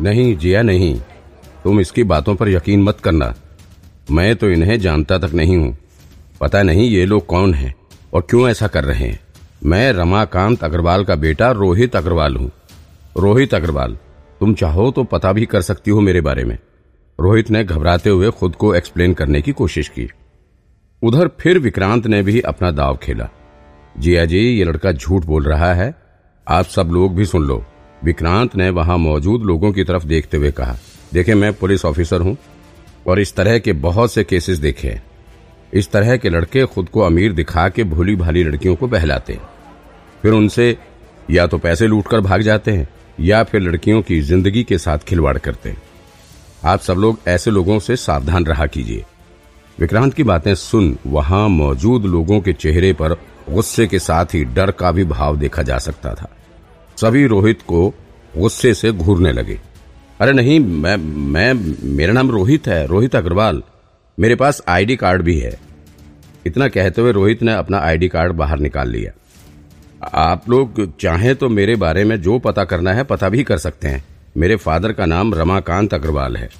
नहीं जिया नहीं। तुम इसकी बातों पर यकीन मत करना। मैं तो इन्हें जानता तक नहीं हूँ। पता नहीं ये लोग कौन हैं और क्यों ऐसा कर रहे हैं। मैं रमाकांत अग्रवाल का बेटा रोहित अग्रवाल हूँ। रोहित अग्रवाल, तुम चाहो तो पता भी कर सकती हो मेरे बारे में। रोहित ने घबराते हुए खुद को एक्सप्लेन करने की कोशिश की। उधर फिर विक्रांत ने भी अपना दाव खेला। जिया जी, ये लड़का झूठ बोल रहा है। आप सब लोग भी सुन लो। विक्रांत ने वहाँ मौजूद लोगों की तरफ़ देखते हुए कहा देखे मैं पुलिस ऑफिसर हूँ और इस तरह के बहुत से केसेस देखे हैं। इस तरह के लड़के खुद को अमीर दिखा के भोली भाली लड़कियों को बहलाते हैं। फिर उनसे या तो पैसे लूटकर भाग जाते हैं या फिर लड़कियों की ज़िंदगी के साथ खिलवाड़ करते हैं। आप सब लोग ऐसे लोगों से सावधान रहा कीजिए। विक्रांत की बातें सुन वहाँ मौजूद लोगों के चेहरे पर गुस्से के साथ ही डर का भी भाव देखा जा सकता था। सभी रोहित को गुस्से से घूरने लगे। अरे नहीं, मैं मैं, मेरा नाम रोहित है, रोहित अग्रवाल। मेरे पास आईडी कार्ड भी है। इतना कहते हुए रोहित ने अपना आईडी कार्ड बाहर निकाल लिया। आप लोग चाहें तो मेरे बारे में जो पता करना है, पता भी कर सकते हैं। मेरे फादर का नाम रमाकांत अग्रवाल है।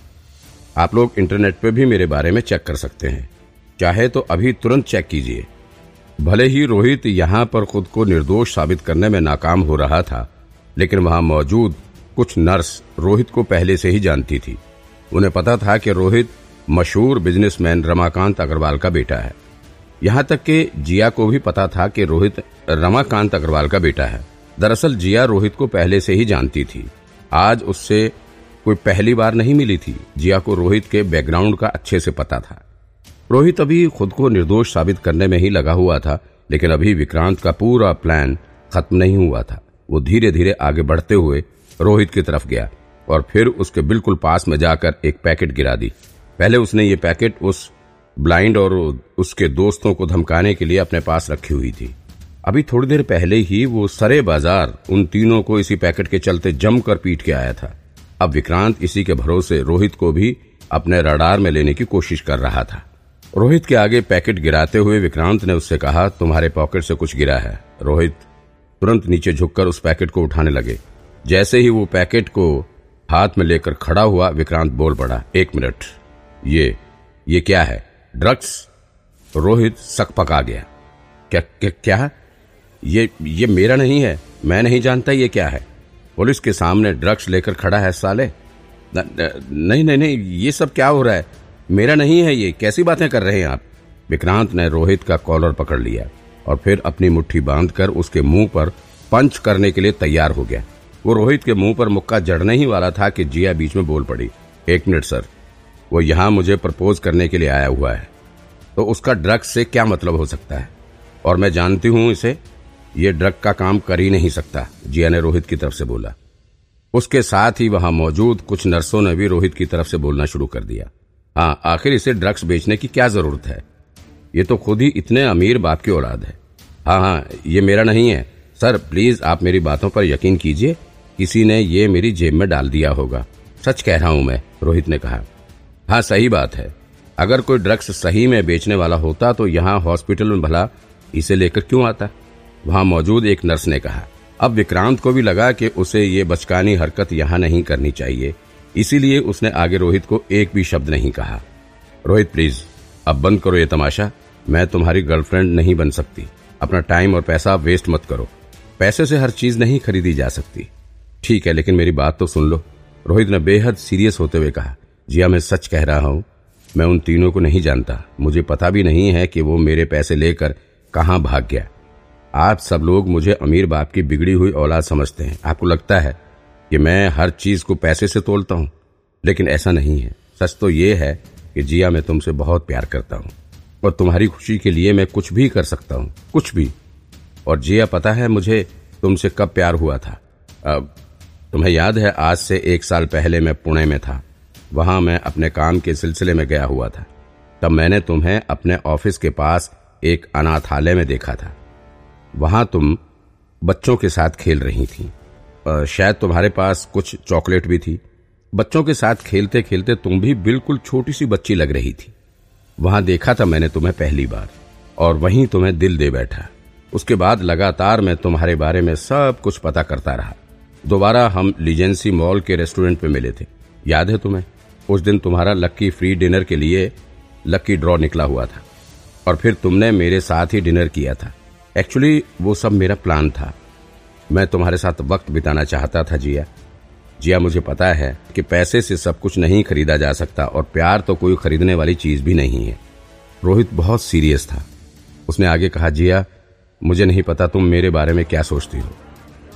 आप लोग इंटरनेट पे भी मेरे बारे में चेक कर सकते हैं। चाहे तो अभी तुरंत चेक कीजिए। भले ही रोहित यहाँ पर खुद को निर्दोष साबित करने में नाकाम हो रहा था लेकिन वहाँ मौजूद कुछ नर्स रोहित को पहले से ही जानती थी। उन्हें पता था कि रोहित मशहूर बिजनेसमैन रमाकांत अग्रवाल का बेटा है। यहाँ तक कि जिया को भी पता था कि रोहित रमाकांत अग्रवाल का बेटा है। दरअसल जिया रोहित को पहले से ही जानती थी। आज उससे कोई पहली बार नहीं मिली थी। जिया को रोहित के बैकग्राउंड का अच्छे से पता था। रोहित अभी खुद को निर्दोष साबित करने में ही लगा हुआ था, लेकिन अभी विक्रांत का पूरा प्लान खत्म नहीं हुआ था। वो धीरे धीरे आगे बढ़ते हुए रोहित की तरफ़ गया और फिर उसके बिल्कुल पास में जाकर एक पैकेट गिरा दी। पहले उसने ये पैकेट उस ब्लाइंड और उसके दोस्तों को धमकाने के लिए अपने पास रखी हुई थी। अभी थोड़ी देर पहले ही वो सरे बाज़ार उन तीनों को इसी पैकेट के चलते जमकर पीट के आया था। अब विक्रांत इसी के भरोसे रोहित को भी अपने रडार में लेने की कोशिश कर रहा था। रोहित के आगे पैकेट गिराते हुए विक्रांत ने उससे कहा, तुम्हारे पॉकेट से कुछ गिरा है। रोहित तुरंत नीचे झुककर उस पैकेट को उठाने लगे। जैसे ही वो पैकेट को हाथ में लेकर खड़ा हुआ विक्रांत बोल पड़ा एक मिनट ये ये क्या है? ड्रग्स? रोहित सक पका गया। क्या क्या क्या? ये ये मेरा नहीं है मैं नहीं जानता ये क्या है। पुलिस के सामने ड्रग्स लेकर खड़ा है साले। न, न, नहीं नहीं नहीं ये सब क्या हो रहा है? मेरा नहीं है ये कैसी बातें कर रहे हैं आप? विक्रांत ने रोहित का कॉलर पकड़ लिया। और फिर अपनी मुट्ठी बांधकर उसके मुँह पर पंच करने के लिए तैयार हो गया। वो रोहित के मुँह पर मुक्का जड़ने ही वाला था कि जिया बीच में बोल पड़ी, एक मिनट सर, वो यहाँ मुझे प्रपोज करने के लिए आया हुआ है। तो उसका ड्रग्स से क्या मतलब हो सकता है? और मैं जानती हूँ इसे, ये ड्रग का काम कर ही नहीं सकता, जिया ने रोहित की तरफ़ से बोला। उसके साथ ही वहाँ मौजूद कुछ नर्सों ने भी रोहित की तरफ़ से बोलना शुरू कर दिया। हाँ आखिर इसे ड्रग्स बेचने की क्या ज़रूरत है? ये तो खुद ही इतने अमीर बाप की औलाद है। हाँ हाँ ये मेरा नहीं है। सर, प्लीज़ आप मेरी बातों पर यकीन कीजिए। किसी ने ये मेरी जेब में डाल दिया होगा। सच कह रहा हूँ मैं, रोहित ने कहा। हाँ सही बात है। अगर कोई ड्रग्स सही में बेचने वाला होता तो यहाँ हॉस्पिटल में भला इसे लेकर क्यों आता? वहाँ मौजूद एक नर्स ने कहा। अब विक्रांत को भी लगा कि उसे ये बचकानी हरकत यहाँ नहीं करनी चाहिए। इसीलिए उसने आगे रोहित को एक भी शब्द नहीं कहा। रोहित, प्लीज़, अब बंद करो ये तमाशा। मैं तुम्हारी गर्लफ्रेंड नहीं बन सकती। अपना टाइम और पैसा वेस्ट मत करो। पैसे से हर चीज़ नहीं खरीदी जा सकती। ठीक है, लेकिन मेरी बात तो सुन लो। रोहित ने बेहद सीरियस होते हुए कहा, जिया, मैं सच कह रहा हूँ, मैं उन तीनों को नहीं जानता। मुझे पता भी नहीं है कि वो मेरे पैसे लेकर कहाँ भाग गया। आप सब लोग मुझे अमीर बाप की बिगड़ी हुई औलाद समझते हैं। आपको लगता है कि मैं हर चीज़ को पैसे से तोलता हूँ? लेकिन ऐसा नहीं है। सच तो ये है कि जिया, मैं तुमसे बहुत प्यार करता हूँ। और तुम्हारी खुशी के लिए मैं कुछ भी कर सकता हूँ, कुछ भी। और जिया, पता है मुझे तुमसे कब प्यार हुआ था? अब तुम्हें याद है, आज से एक साल पहले मैं पुणे में था। वहाँ मैं अपने काम के सिलसिले में गया हुआ था। तब मैंने तुम्हें अपने ऑफ़िस के पास एक अनाथालय में देखा था। वहाँ तुम बच्चों के साथ खेल रही थी। शायद तुम्हारे पास कुछ चॉकलेट भी थी। बच्चों के साथ खेलते खेलते तुम भी बिल्कुल छोटी सी बच्ची लग रही थी। वहाँ देखा था मैंने तुम्हें पहली बार, और वहीं तुम्हें दिल दे बैठा। उसके बाद लगातार मैं तुम्हारे बारे में सब कुछ पता करता रहा। दोबारा हम लीजेंसी मॉल के रेस्टोरेंट पे मिले थे। याद है तुम्हें? उस दिन तुम्हारा लक्की फ्री डिनर के लिए लक्की ड्रॉ निकला हुआ था, और फिर तुमने मेरे साथ ही डिनर किया था। एक्चुअली वो सब मेरा प्लान था। मैं तुम्हारे साथ वक्त बिताना चाहता था, जिया। जिया, मुझे पता है कि पैसे से सब कुछ नहीं खरीदा जा सकता और प्यार तो कोई खरीदने वाली चीज़ भी नहीं है। रोहित बहुत सीरियस था। उसने आगे कहा, जिया, मुझे नहीं पता तुम मेरे बारे में क्या सोचती हो।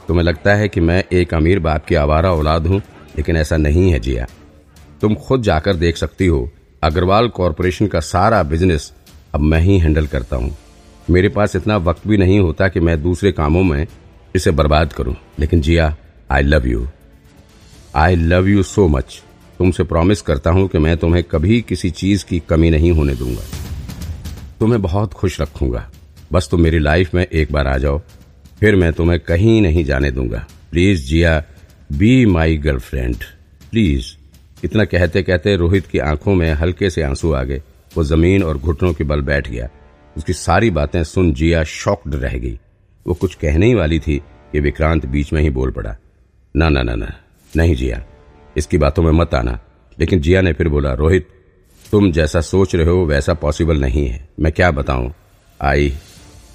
तुम्हें लगता है कि मैं एक अमीर बाप की आवारा औलाद हूँ, लेकिन ऐसा नहीं है, जिया। तुम खुद जाकर देख सकती हो, अग्रवाल कॉरपोरेशन का सारा बिज़नेस अब मैं ही हैंडल करता हूँ। मेरे पास इतना वक्त भी नहीं होता कि मैं दूसरे कामों में इसे बर्बाद करूँ। लेकिन Jiya I love you I love you so much तुमसे प्रॉमिस करता हूँ कि मैं तुम्हें कभी किसी चीज़ की कमी नहीं होने दूँगा। तुम्हें बहुत खुश रखूँगा। बस तुम मेरी लाइफ में एक बार आ जाओ। फिर मैं तुम्हें कहीं नहीं जाने दूँगा। Please Jiya be my girlfriend please इतना कहते कहते रोहित की आँखों में हल्के से आँसू आ गए। वो ज़मीन और घुटनों के बल बैठ गया। उसकी सारी बातें सुन जिया शॉक्ड रह गई। वो कुछ कहने ही वाली थी कि विक्रांत बीच में ही बोल पड़ा। ना ना ना ना। नहीं जिया। इसकी बातों में मत आना। लेकिन जिया ने फिर बोला, रोहित, तुम जैसा सोच रहे हो वैसा पॉसिबल नहीं है। मैं क्या बताऊँ? I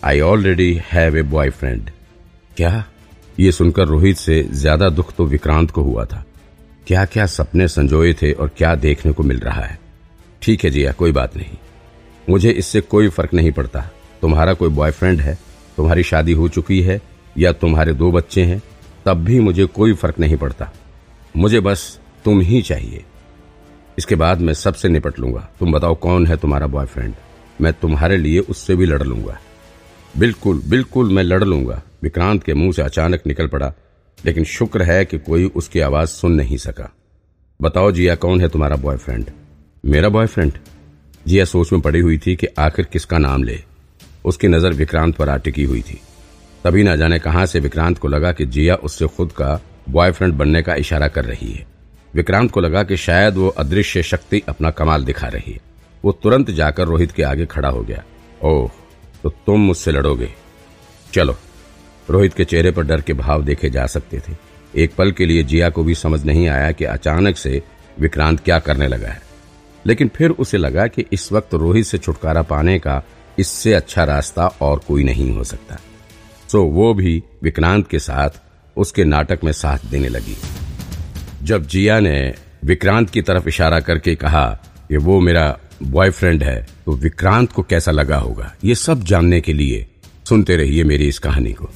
I already have a boyfriend क्या? ये सुनकर रोहित से ज़्यादा दुख तो विक्रांत को हुआ था। क्या क्या सपने संजोए थे और क्या देखने को मिल रहा है? ठीक है जिया, कोई बात नहीं। मुझे इससे कोई फ़र्क नहीं पड़ता। तुम्हारा कोई बॉयफ्रेंड है, तुम्हारी शादी हो चुकी है या तुम्हारे दो बच्चे हैं, तब भी मुझे कोई फ़र्क नहीं पड़ता। मुझे बस तुम ही चाहिए। इसके बाद मैं सबसे निपट लूँगा। तुम बताओ कौन है तुम्हारा बॉयफ्रेंड मैं तुम्हारे लिए उससे भी लड़ लूँगा। बिल्कुल बिल्कुल मैं लड़ लूँगा। विक्रांत के मुँह से अचानक निकल पड़ा, लेकिन शुक्र है कि कोई उसकी आवाज़ सुन नहीं सका। बताओ, जिया, कौन है तुम्हारा बॉयफ्रेंड मेरा बॉयफ्रेंड जिया सोच में पड़ी हुई थी कि आखिर किसका नाम ले। उसकी नज़र विक्रांत पर आटिकी हुई थी। तभी ना जाने कहाँ से विक्रांत को लगा कि जिया उससे खुद का बॉयफ्रेंड बनने का इशारा कर रही है। विक्रांत को लगा कि शायद वो अदृश्य शक्ति अपना कमाल दिखा रही है। वो तुरंत जाकर रोहित के आगे खड़ा हो गया। ओह तो तुम मुझसे लड़ोगे। चलो। रोहित के चेहरे पर डर के भाव देखे जा सकते थे। एक पल के लिए जिया को भी समझ नहीं आया कि अचानक से विक्रांत क्या करने लगा है। लेकिन फिर उसे लगा कि इस वक्त रोहित से छुटकारा पाने का इससे अच्छा रास्ता और कोई नहीं हो सकता। सो वो भी विक्रांत के साथ उसके नाटक में साथ देने लगी। जब जिया ने विक्रांत की तरफ़ इशारा करके कहा कि वो मेरा बॉयफ्रेंड है तो विक्रांत को कैसा लगा होगा? ये सब जानने के लिए सुनते रहिए मेरी इस कहानी को।